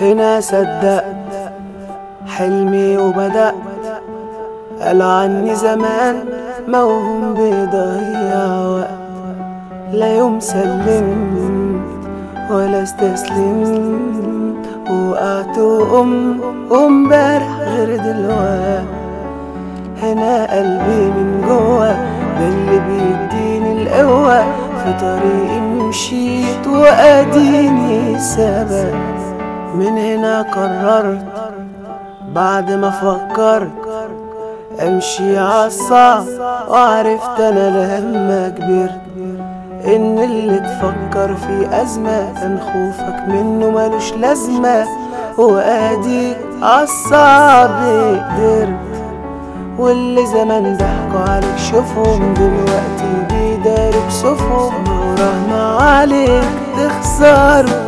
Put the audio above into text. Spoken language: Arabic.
هنا صدقت حلمي وبدأت قالوا عني زمان موهوم بيضيع وقت لا يوم سلمت ولا استسلمت. وقعت وقمت وامبارح غير دلوقت هنا قلبي من جوا ده اللي بيديني القوة في طريقي مشيت وأديني سبق من هنا قررت بعد ما فكرت امشي عالصعب وعرفت أنا لما كبرت إن اللي تفكر في أزمة كان خوفك منه ملوش لازمة. وأدي عالصعب قدرت واللي زمان ضحكوا عليك شوفهم دلوقتي بيداروا بصفهم وراهنا عليك تخسروا.